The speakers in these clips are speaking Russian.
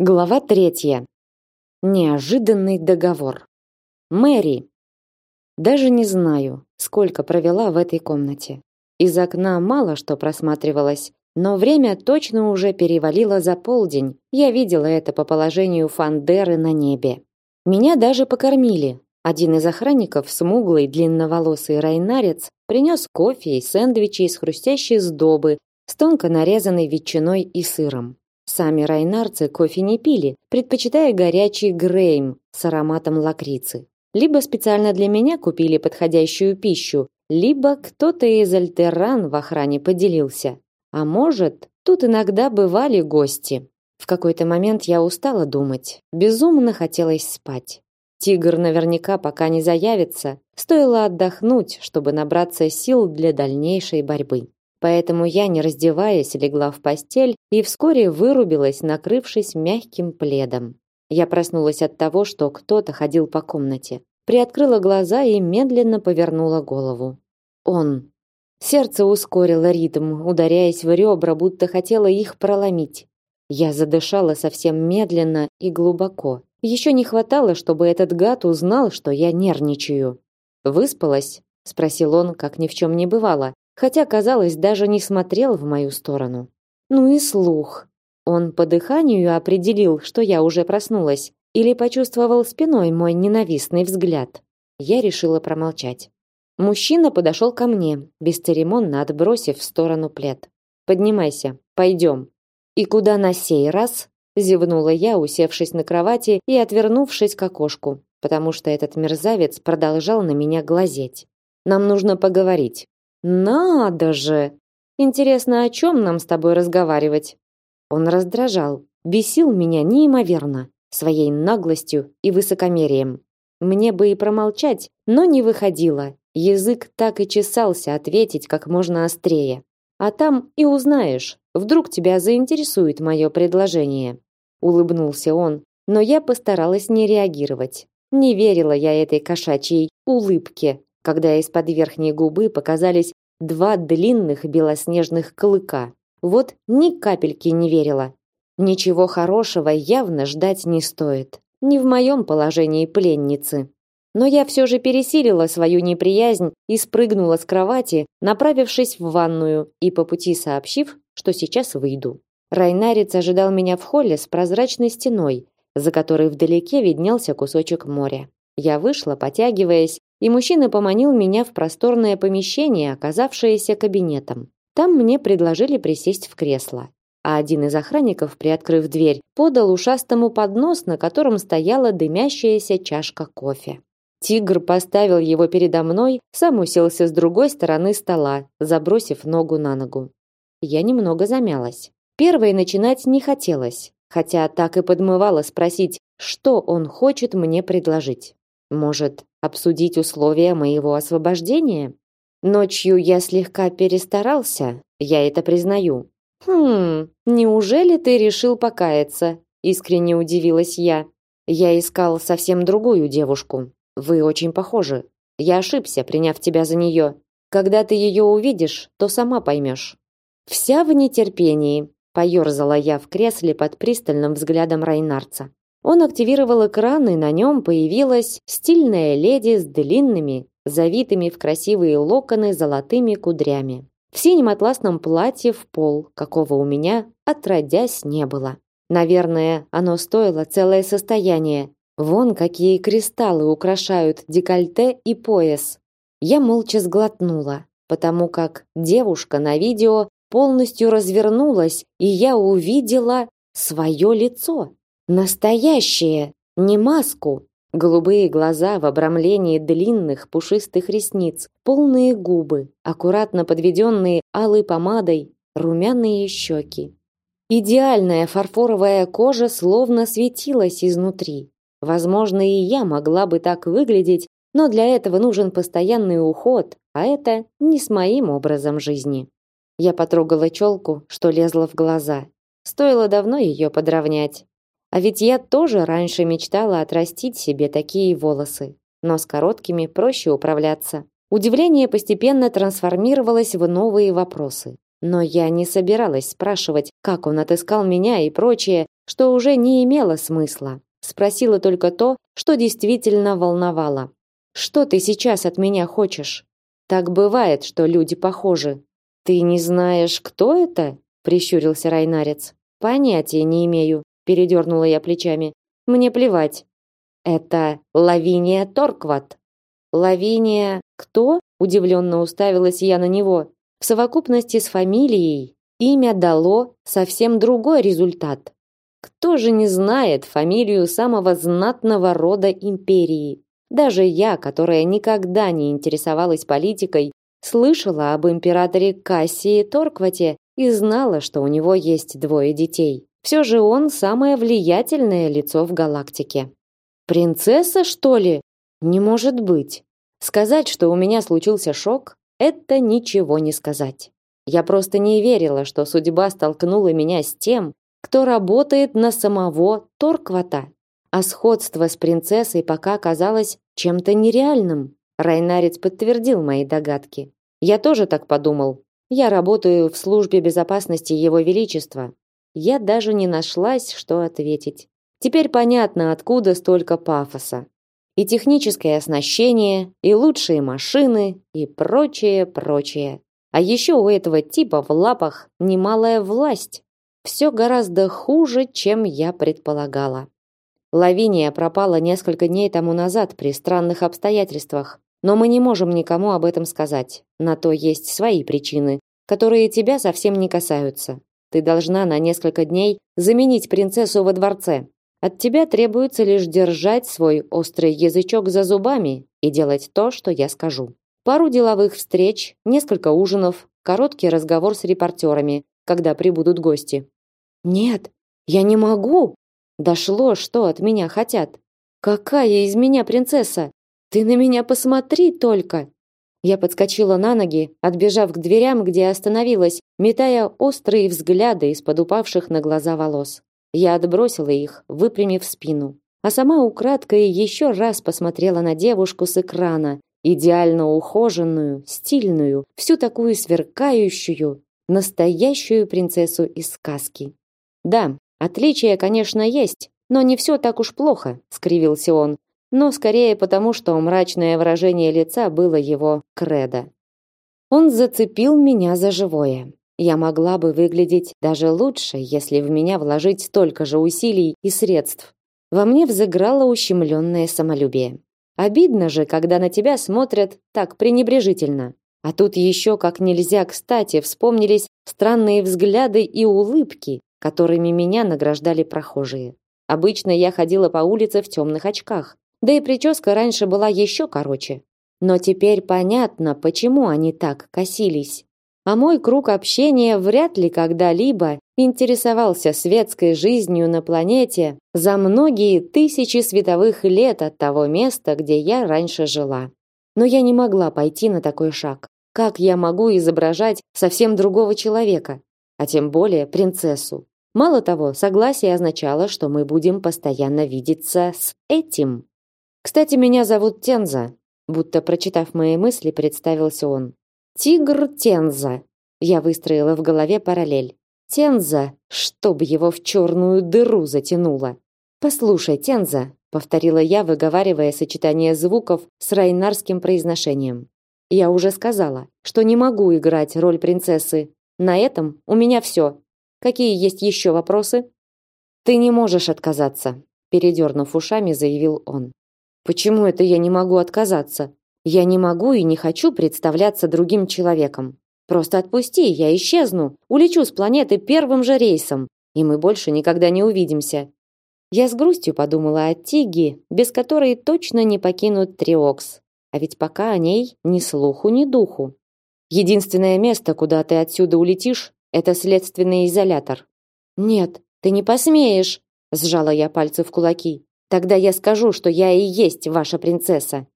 Глава третья. Неожиданный договор. Мэри. Даже не знаю, сколько провела в этой комнате. Из окна мало что просматривалось, но время точно уже перевалило за полдень. Я видела это по положению фандеры на небе. Меня даже покормили. Один из охранников, смуглый, длинноволосый райнарец, принес кофе и сэндвичи из хрустящей сдобы с тонко нарезанной ветчиной и сыром. Сами райнарцы кофе не пили, предпочитая горячий грейм с ароматом лакрицы. Либо специально для меня купили подходящую пищу, либо кто-то из альтеран в охране поделился. А может, тут иногда бывали гости. В какой-то момент я устала думать. Безумно хотелось спать. Тигр наверняка пока не заявится. Стоило отдохнуть, чтобы набраться сил для дальнейшей борьбы. Поэтому я, не раздеваясь, легла в постель и вскоре вырубилась, накрывшись мягким пледом. Я проснулась от того, что кто-то ходил по комнате. Приоткрыла глаза и медленно повернула голову. Он. Сердце ускорило ритм, ударяясь в ребра, будто хотело их проломить. Я задышала совсем медленно и глубоко. Еще не хватало, чтобы этот гад узнал, что я нервничаю. «Выспалась?» – спросил он, как ни в чем не бывало, хотя, казалось, даже не смотрел в мою сторону. Ну и слух. Он по дыханию определил, что я уже проснулась, или почувствовал спиной мой ненавистный взгляд. Я решила промолчать. Мужчина подошел ко мне, бесцеремонно отбросив в сторону плед. «Поднимайся, пойдем». «И куда на сей раз?» зевнула я, усевшись на кровати и отвернувшись к окошку, потому что этот мерзавец продолжал на меня глазеть. «Нам нужно поговорить». Надо же! Интересно, о чем нам с тобой разговаривать? Он раздражал, бесил меня неимоверно своей наглостью и высокомерием. Мне бы и промолчать, но не выходило. Язык так и чесался ответить как можно острее. А там и узнаешь, вдруг тебя заинтересует мое предложение. Улыбнулся он, но я постаралась не реагировать. Не верила я этой кошачьей улыбке, когда из-под верхней губы показались два длинных белоснежных клыка. Вот ни капельки не верила. Ничего хорошего явно ждать не стоит. Не в моем положении пленницы. Но я все же пересилила свою неприязнь и спрыгнула с кровати, направившись в ванную и по пути сообщив, что сейчас выйду. Райнарец ожидал меня в холле с прозрачной стеной, за которой вдалеке виднелся кусочек моря. Я вышла, потягиваясь, и мужчина поманил меня в просторное помещение, оказавшееся кабинетом. Там мне предложили присесть в кресло. А один из охранников, приоткрыв дверь, подал ушастому поднос, на котором стояла дымящаяся чашка кофе. Тигр поставил его передо мной, сам уселся с другой стороны стола, забросив ногу на ногу. Я немного замялась. Первой начинать не хотелось, хотя так и подмывало спросить, что он хочет мне предложить. Может, обсудить условия моего освобождения? Ночью я слегка перестарался, я это признаю. Хм, неужели ты решил покаяться? Искренне удивилась я. Я искал совсем другую девушку. Вы очень похожи. Я ошибся, приняв тебя за нее. Когда ты ее увидишь, то сама поймешь. Вся в нетерпении, поерзала я в кресле под пристальным взглядом Райнарца. Он активировал экран, и на нем появилась стильная леди с длинными, завитыми в красивые локоны золотыми кудрями. В синем атласном платье в пол, какого у меня отродясь не было. Наверное, оно стоило целое состояние. Вон какие кристаллы украшают декольте и пояс. Я молча сглотнула, потому как девушка на видео полностью развернулась, и я увидела свое лицо. Настоящее, не маску. Голубые глаза в обрамлении длинных пушистых ресниц, полные губы, аккуратно подведенные алой помадой, румяные щеки. Идеальная фарфоровая кожа словно светилась изнутри. Возможно, и я могла бы так выглядеть, но для этого нужен постоянный уход, а это не с моим образом жизни. Я потрогала челку, что лезла в глаза. Стоило давно ее подровнять. А ведь я тоже раньше мечтала отрастить себе такие волосы, но с короткими проще управляться. Удивление постепенно трансформировалось в новые вопросы. Но я не собиралась спрашивать, как он отыскал меня и прочее, что уже не имело смысла. Спросила только то, что действительно волновало. Что ты сейчас от меня хочешь? Так бывает, что люди похожи. Ты не знаешь, кто это? прищурился Райнарец. Понятия не имею, передернула я плечами. Мне плевать. Это Лавиния Торкват. Лавиния кто? удивленно уставилась я на него. В совокупности с фамилией имя дало совсем другой результат. Кто же не знает фамилию самого знатного рода империи? Даже я, которая никогда не интересовалась политикой, слышала об императоре Кассии Торквате и знала, что у него есть двое детей. Все же он самое влиятельное лицо в галактике. Принцесса, что ли? Не может быть. Сказать, что у меня случился шок, это ничего не сказать. Я просто не верила, что судьба столкнула меня с тем, кто работает на самого Торквата а сходство с принцессой пока казалось чем-то нереальным. Райнарец подтвердил мои догадки. Я тоже так подумал. Я работаю в службе безопасности Его Величества. Я даже не нашлась, что ответить. Теперь понятно, откуда столько пафоса. И техническое оснащение, и лучшие машины, и прочее, прочее. А еще у этого типа в лапах немалая власть. Все гораздо хуже, чем я предполагала. Лавиния пропала несколько дней тому назад при странных обстоятельствах, но мы не можем никому об этом сказать. На то есть свои причины, которые тебя совсем не касаются. Ты должна на несколько дней заменить принцессу во дворце. От тебя требуется лишь держать свой острый язычок за зубами и делать то, что я скажу. Пару деловых встреч, несколько ужинов, короткий разговор с репортерами, когда прибудут гости. Нет, я не могу, Дошло, что от меня хотят. Какая из меня принцесса? Ты на меня посмотри только. Я подскочила на ноги, отбежав к дверям, где остановилась, метая острые взгляды из-под упавших на глаза волос. Я отбросила их, выпрямив спину, а сама украдкой еще раз посмотрела на девушку с экрана, идеально ухоженную, стильную, всю такую сверкающую, настоящую принцессу из сказки. Да, Отличия, конечно, есть, но не все так уж плохо, скривился он, но скорее потому, что мрачное выражение лица было его кредо. Он зацепил меня за живое. Я могла бы выглядеть даже лучше, если в меня вложить столько же усилий и средств. Во мне взыграло ущемленное самолюбие. Обидно же, когда на тебя смотрят так пренебрежительно. А тут еще как нельзя кстати вспомнились странные взгляды и улыбки, которыми меня награждали прохожие. Обычно я ходила по улице в темных очках, да и прическа раньше была еще короче. Но теперь понятно, почему они так косились. А мой круг общения вряд ли когда-либо интересовался светской жизнью на планете за многие тысячи световых лет от того места, где я раньше жила. Но я не могла пойти на такой шаг. Как я могу изображать совсем другого человека, а тем более принцессу? Мало того, согласие означало, что мы будем постоянно видеться с этим. Кстати, меня зовут Тенза, будто прочитав мои мысли, представился он. Тигр Тенза. Я выстроила в голове параллель. Тенза, чтоб его в черную дыру затянуло. Послушай, Тенза, повторила я, выговаривая сочетание звуков с райнарским произношением. Я уже сказала, что не могу играть роль принцессы. На этом у меня все. Какие есть еще вопросы? Ты не можешь отказаться, передернув ушами, заявил он. Почему это я не могу отказаться? Я не могу и не хочу представляться другим человеком. Просто отпусти, я исчезну, улечу с планеты первым же рейсом, и мы больше никогда не увидимся. Я с грустью подумала о Тиге, без которой точно не покинут Триокс. А ведь пока о ней ни слуху, ни духу. Единственное место, куда ты отсюда улетишь, это следственный изолятор. Нет, ты не посмеешь, сжала я пальцы в кулаки. Тогда я скажу, что я и есть ваша принцесса.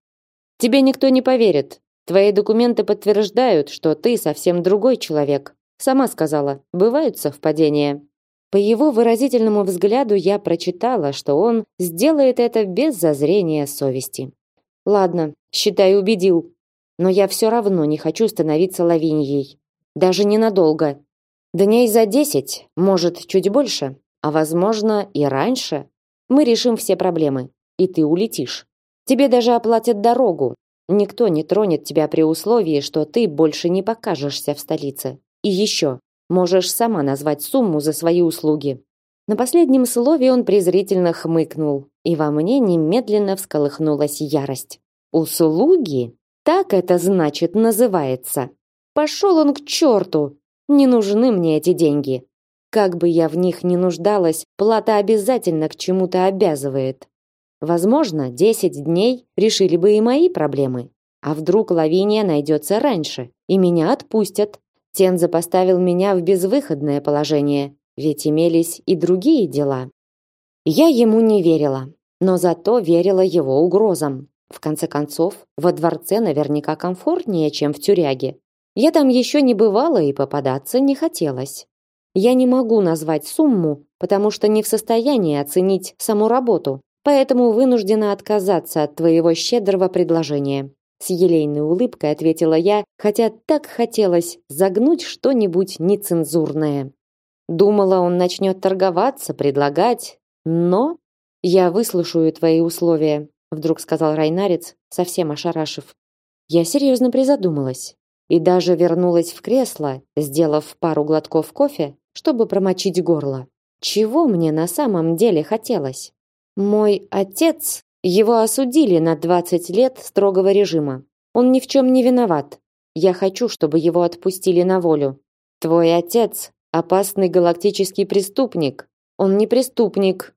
Тебе никто не поверит. Твои документы подтверждают, что ты совсем другой человек. Сама сказала, бывают совпадения. По его выразительному взгляду я прочитала, что он сделает это без зазрения совести. Ладно, считай, убедил. Но я все равно не хочу становиться лавиньей. Даже ненадолго. Дней за десять, может, чуть больше, а возможно и раньше. Мы решим все проблемы, и ты улетишь. Тебе даже оплатят дорогу. Никто не тронет тебя при условии, что ты больше не покажешься в столице. И еще, можешь сама назвать сумму за свои услуги. На последнем слове он презрительно хмыкнул, и во мне немедленно всколыхнулась ярость. Услуги? Так это значит называется. Пошел он к черту! Не нужны мне эти деньги. Как бы я в них ни нуждалась, плата обязательно к чему-то обязывает. Возможно, 10 дней решили бы и мои проблемы. А вдруг Лавиния найдется раньше, и меня отпустят. Тенза поставил меня в безвыходное положение, ведь имелись и другие дела. Я ему не верила, но зато верила его угрозам. В конце концов, во дворце наверняка комфортнее, чем в тюряге. Я там еще не бывала и попадаться не хотелось. Я не могу назвать сумму, потому что не в состоянии оценить саму работу, поэтому вынуждена отказаться от твоего щедрого предложения. С елейной улыбкой ответила я, хотя так хотелось загнуть что-нибудь нецензурное. Думала, он начнет торговаться, предлагать, но я выслушаю твои условия, вдруг сказал Райнарец, совсем ошарашив. Я серьезно призадумалась и даже вернулась в кресло, сделав пару глотков кофе, чтобы промочить горло. Чего мне на самом деле хотелось? Мой отец, его осудили на 20 лет строгого режима. Он ни в чем не виноват. Я хочу, чтобы его отпустили на волю. Твой отец опасный галактический преступник. Он не преступник.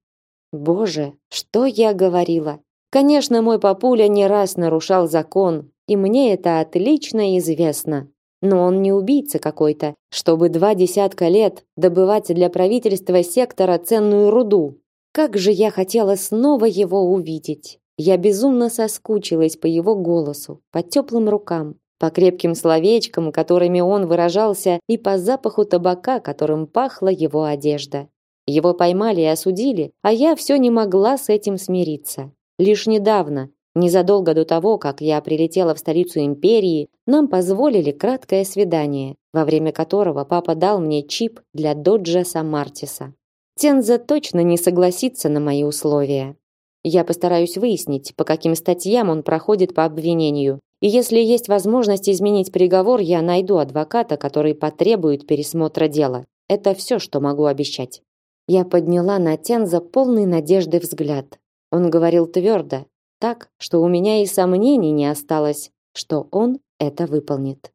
Боже, что я говорила? Конечно, мой папуля не раз нарушал закон, и мне это отлично известно. Но он не убийца какой-то, чтобы два десятка лет добывать для правительства сектора ценную руду. Как же я хотела снова его увидеть. Я безумно соскучилась по его голосу, по теплым рукам, по крепким словечкам, которыми он выражался, и по запаху табака, которым пахла его одежда. Его поймали и осудили, а я все не могла с этим смириться. Лишь недавно, Незадолго до того, как я прилетела в столицу империи, нам позволили краткое свидание, во время которого папа дал мне чип для доджа Самартиса. Тенза точно не согласится на мои условия. Я постараюсь выяснить, по каким статьям он проходит по обвинению. И если есть возможность изменить приговор, я найду адвоката, который потребует пересмотра дела. Это все, что могу обещать. Я подняла на Тенза полный надежды взгляд. Он говорил твердо, так, что у меня и сомнений не осталось, что он это выполнит.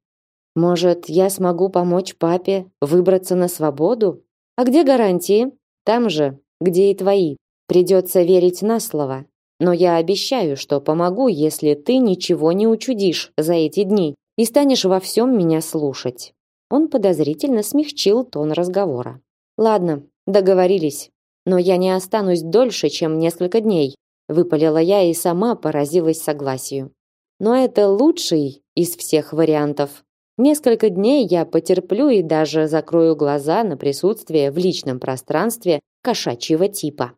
Может, я смогу помочь папе выбраться на свободу? А где гарантии? Там же, где и твои. Придется верить на слово. Но я обещаю, что помогу, если ты ничего не учудишь за эти дни и станешь во всем меня слушать. Он подозрительно смягчил тон разговора. Ладно, договорились. Но я не останусь дольше, чем несколько дней выпалила я и сама поразилась согласию. Но это лучший из всех вариантов. Несколько дней я потерплю и даже закрою глаза на присутствие в личном пространстве кошачьего типа.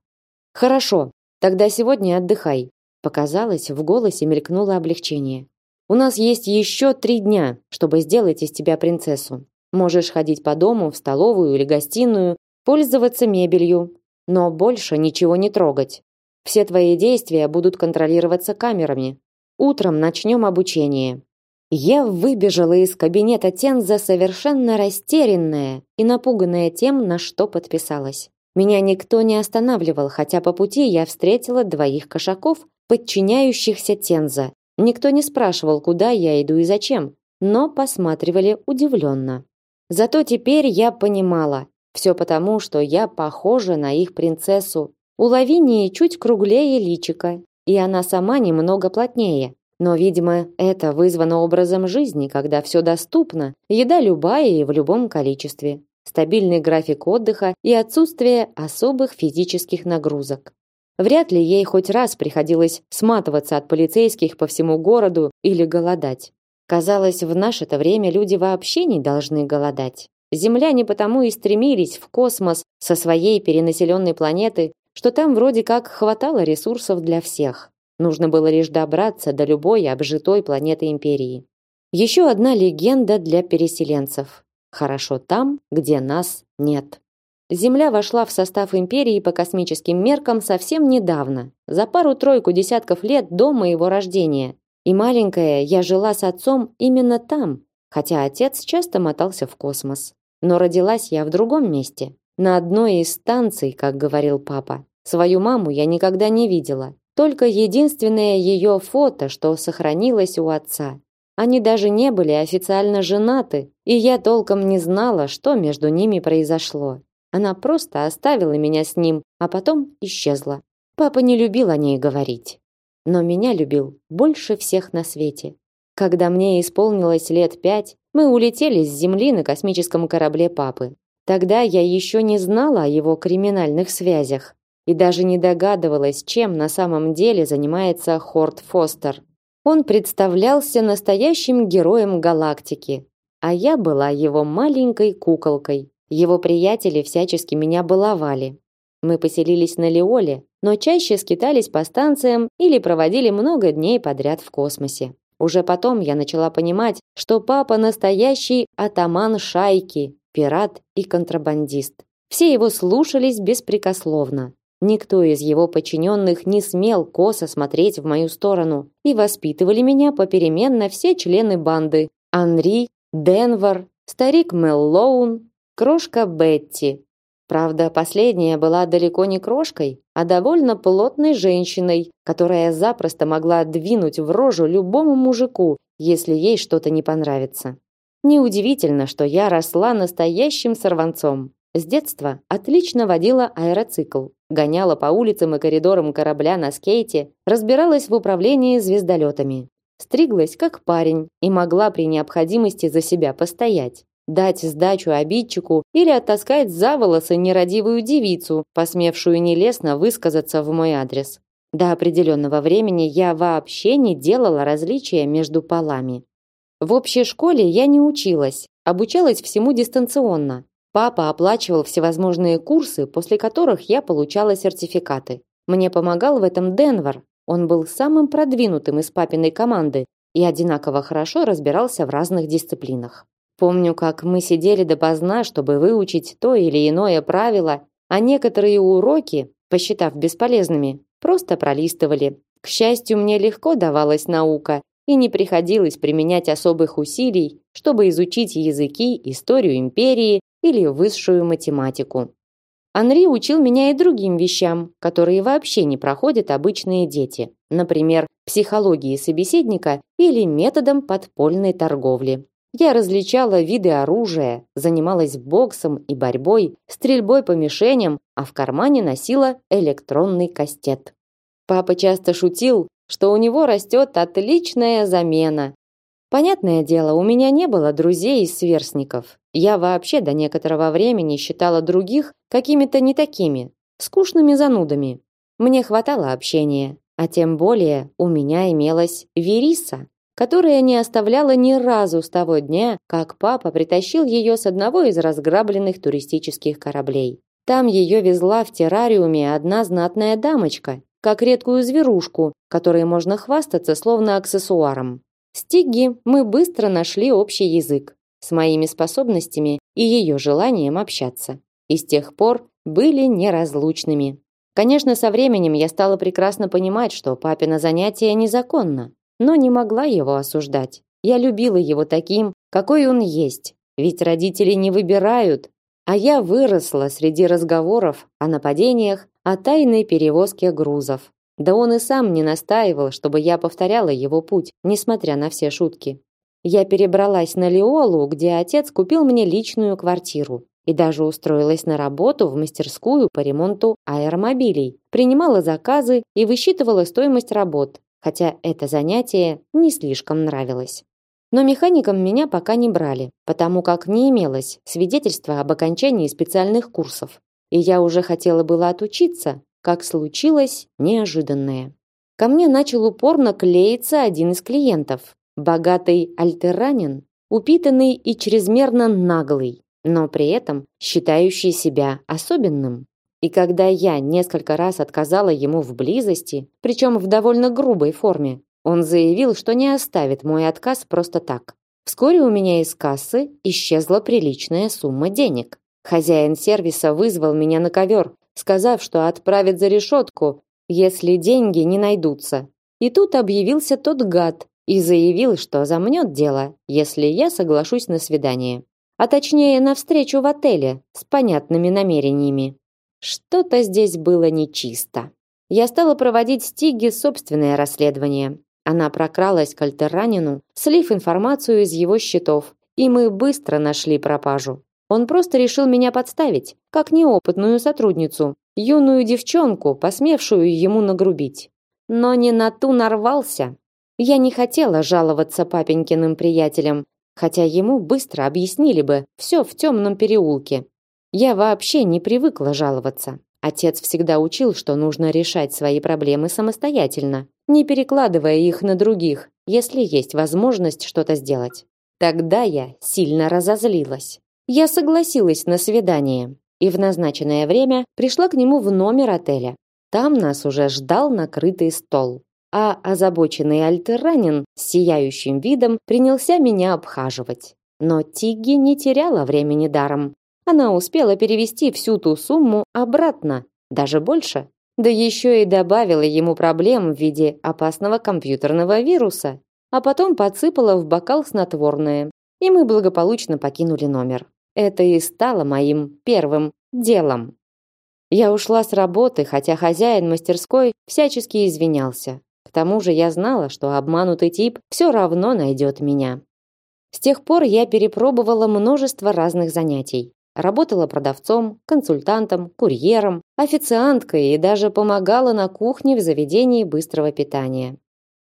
Хорошо, тогда сегодня отдыхай. Показалось, в голосе мелькнуло облегчение. У нас есть еще три дня, чтобы сделать из тебя принцессу. Можешь ходить по дому, в столовую или гостиную, пользоваться мебелью, но больше ничего не трогать. Все твои действия будут контролироваться камерами. Утром начнем обучение. Я выбежала из кабинета Тенза совершенно растерянная и напуганная тем, на что подписалась. Меня никто не останавливал, хотя по пути я встретила двоих кошаков, подчиняющихся Тенза. Никто не спрашивал, куда я иду и зачем, но посматривали удивленно. Зато теперь я понимала, все потому, что я похожа на их принцессу, у Лавинии чуть круглее личика, и она сама немного плотнее. Но, видимо, это вызвано образом жизни, когда все доступно, еда любая и в любом количестве, стабильный график отдыха и отсутствие особых физических нагрузок. Вряд ли ей хоть раз приходилось сматываться от полицейских по всему городу или голодать. Казалось, в наше-то время люди вообще не должны голодать. Земляне потому и стремились в космос со своей перенаселенной планеты, что там вроде как хватало ресурсов для всех. Нужно было лишь добраться до любой обжитой планеты империи. Еще одна легенда для переселенцев. Хорошо там, где нас нет. Земля вошла в состав империи по космическим меркам совсем недавно, за пару-тройку десятков лет до моего рождения. И маленькая я жила с отцом именно там, хотя отец часто мотался в космос. Но родилась я в другом месте, на одной из станций, как говорил папа. Свою маму я никогда не видела, только единственное ее фото, что сохранилось у отца. Они даже не были официально женаты, и я толком не знала, что между ними произошло. Она просто оставила меня с ним, а потом исчезла. Папа не любил о ней говорить. Но меня любил больше всех на свете. Когда мне исполнилось лет пять, мы улетели с Земли на космическом корабле папы. Тогда я еще не знала о его криминальных связях и даже не догадывалась, чем на самом деле занимается Хорт Фостер. Он представлялся настоящим героем галактики, а я была его маленькой куколкой. Его приятели всячески меня баловали. Мы поселились на Леоле, но чаще скитались по станциям или проводили много дней подряд в космосе. Уже потом я начала понимать, что папа настоящий атаман шайки, пират и контрабандист. Все его слушались беспрекословно. Никто из его подчиненных не смел косо смотреть в мою сторону, и воспитывали меня попеременно все члены банды: Анри, Денвер, старик Меллоун, крошка Бетти. Правда, последняя была далеко не крошкой, а довольно плотной женщиной, которая запросто могла двинуть в рожу любому мужику, если ей что-то не понравится. Неудивительно, что я росла настоящим сорванцом. С детства отлично водила аэроцикл, гоняла по улицам и коридорам корабля на скейте, разбиралась в управлении звездолетами. Стриглась как парень и могла при необходимости за себя постоять дать сдачу обидчику или оттаскать за волосы нерадивую девицу, посмевшую нелестно высказаться в мой адрес. До определенного времени я вообще не делала различия между полами. В общей школе я не училась, обучалась всему дистанционно. Папа оплачивал всевозможные курсы, после которых я получала сертификаты. Мне помогал в этом Денвер. Он был самым продвинутым из папиной команды и одинаково хорошо разбирался в разных дисциплинах. Помню, как мы сидели допоздна, чтобы выучить то или иное правило, а некоторые уроки, посчитав бесполезными, просто пролистывали. К счастью, мне легко давалась наука, и не приходилось применять особых усилий, чтобы изучить языки, историю империи или высшую математику. Анри учил меня и другим вещам, которые вообще не проходят обычные дети, например, психологии собеседника или методом подпольной торговли. Я различала виды оружия, занималась боксом и борьбой, стрельбой по мишеням, а в кармане носила электронный кастет. Папа часто шутил, что у него растет отличная замена. Понятное дело, у меня не было друзей и сверстников. Я вообще до некоторого времени считала других какими-то не такими, скучными занудами. Мне хватало общения, а тем более у меня имелась Вериса, которая не оставляла ни разу с того дня, как папа притащил ее с одного из разграбленных туристических кораблей. Там ее везла в террариуме одна знатная дамочка, как редкую зверушку, которой можно хвастаться словно аксессуаром. С Тигги мы быстро нашли общий язык с моими способностями и ее желанием общаться. И с тех пор были неразлучными. Конечно, со временем я стала прекрасно понимать, что папино занятие незаконно но не могла его осуждать. Я любила его таким, какой он есть. Ведь родители не выбирают, а я выросла среди разговоров о нападениях, о тайной перевозке грузов. Да он и сам не настаивал, чтобы я повторяла его путь, несмотря на все шутки. Я перебралась на Лиолу, где отец купил мне личную квартиру и даже устроилась на работу в мастерскую по ремонту аэромобилей, принимала заказы и высчитывала стоимость работ, хотя это занятие не слишком нравилось. Но механиком меня пока не брали, потому как не имелось свидетельства об окончании специальных курсов. И я уже хотела было отучиться, как случилось неожиданное. Ко мне начал упорно клеиться один из клиентов, богатый альтеранин, упитанный и чрезмерно наглый, но при этом считающий себя особенным. И когда я несколько раз отказала ему в близости, причем в довольно грубой форме, он заявил, что не оставит мой отказ просто так. Вскоре у меня из кассы исчезла приличная сумма денег. Хозяин сервиса вызвал меня на ковер, сказав, что отправит за решетку, если деньги не найдутся. И тут объявился тот гад и заявил, что замнет дело, если я соглашусь на свидание. А точнее, на встречу в отеле с понятными намерениями. Что-то здесь было нечисто. Я стала проводить Стиге собственное расследование. Она прокралась к Альтерранину, слив информацию из его счетов, и мы быстро нашли пропажу. Он просто решил меня подставить, как неопытную сотрудницу, юную девчонку, посмевшую ему нагрубить. Но не на ту нарвался. Я не хотела жаловаться папенькиным приятелям, хотя ему быстро объяснили бы все в темном переулке. Я вообще не привыкла жаловаться. Отец всегда учил, что нужно решать свои проблемы самостоятельно, не перекладывая их на других, если есть возможность что-то сделать. Тогда я сильно разозлилась. Я согласилась на свидание и в назначенное время пришла к нему в номер отеля. Там нас уже ждал накрытый стол. А озабоченный альтерранин с сияющим видом принялся меня обхаживать. Но Тигги не теряла времени даром. Она успела перевести всю ту сумму обратно, даже больше. Да еще и добавила ему проблем в виде опасного компьютерного вируса. А потом подсыпала в бокал снотворное. И мы благополучно покинули номер. Это и стало моим первым делом. Я ушла с работы, хотя хозяин мастерской всячески извинялся. К тому же я знала, что обманутый тип все равно найдет меня. С тех пор я перепробовала множество разных занятий. Работала продавцом, консультантом, курьером, официанткой и даже помогала на кухне в заведении быстрого питания.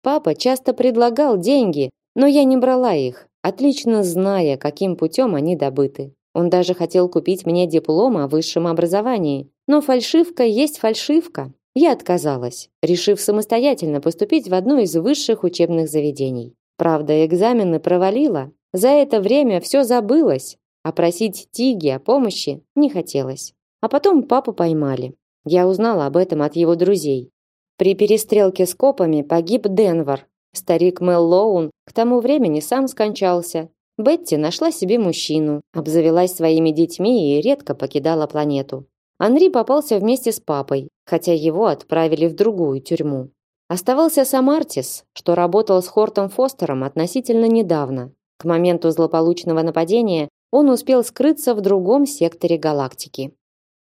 Папа часто предлагал деньги, но я не брала их, отлично зная, каким путем они добыты. Он даже хотел купить мне диплом о высшем образовании. Но фальшивка есть фальшивка. Я отказалась, решив самостоятельно поступить в одно из высших учебных заведений. Правда, экзамены провалила. За это время все забылось, а просить Тиги о помощи не хотелось. А потом папу поймали. Я узнала об этом от его друзей. При перестрелке с копами погиб Денвар. Старик Мел Лоун к тому времени сам скончался, Бетти нашла себе мужчину, обзавелась своими детьми и редко покидала планету. Анри попался вместе с папой, хотя его отправили в другую тюрьму. Оставался сам Артис, что работал с Хортом Фостером относительно недавно. К моменту злополучного нападения он успел скрыться в другом секторе галактики.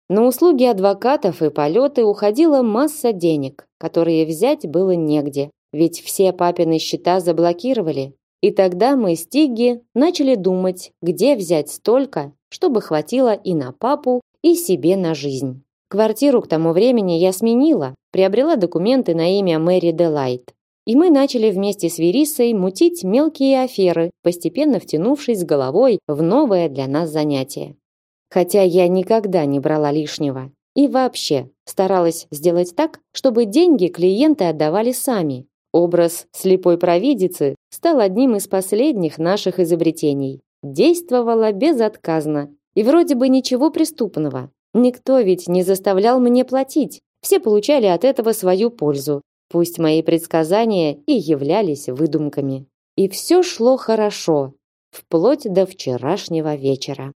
На услуги адвокатов и полеты уходила масса денег, которые взять было негде, ведь все папины счета заблокировали, и тогда мы с Тигги начали думать, где взять столько, чтобы хватило и на папу, и себе на жизнь. Квартиру к тому времени я сменила, приобрела документы на имя Мэри Делайт. И мы начали вместе с Верисой мутить мелкие аферы, постепенно втянувшись головой в новое для нас занятие. Хотя я никогда не брала лишнего. И вообще старалась сделать так, чтобы деньги клиенты отдавали сами, Образ слепой провидицы стал одним из последних наших изобретений. Действовала безотказно. И вроде бы ничего преступного. Никто ведь не заставлял мне платить. Все получали от этого свою пользу. Пусть мои предсказания и являлись выдумками. И все шло хорошо, вплоть до вчерашнего вечера.